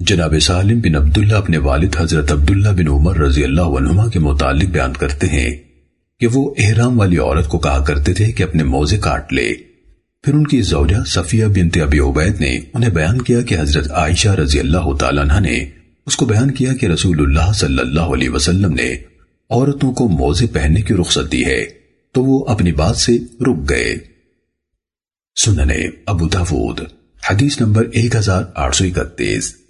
جناب سالم بن عبداللہ اپنے والد حضرت عبداللہ بن عمر رضی اللہ عنہما کے متعلق بیان کرتے ہیں کہ وہ احرام والی عورت کو کہا کرتے تھے کہ اپنے موزے کاٹ لے۔ پھر ان کی زوجہ صفیہ بنت ابی عبید نے انہیں بیان کیا کہ حضرت عائشہ رضی اللہ تعالیٰ عنہ نے اس کو بیان کیا کہ رسول اللہ صلی اللہ علیہ وسلم نے عورتوں کو موزے پہننے کی رخصت دی ہے، تو وہ اپنی بات سے رک گئے۔ سننے ابو داود، حدیث نمبر ایک ہزار آٹھ سو اکتیس۔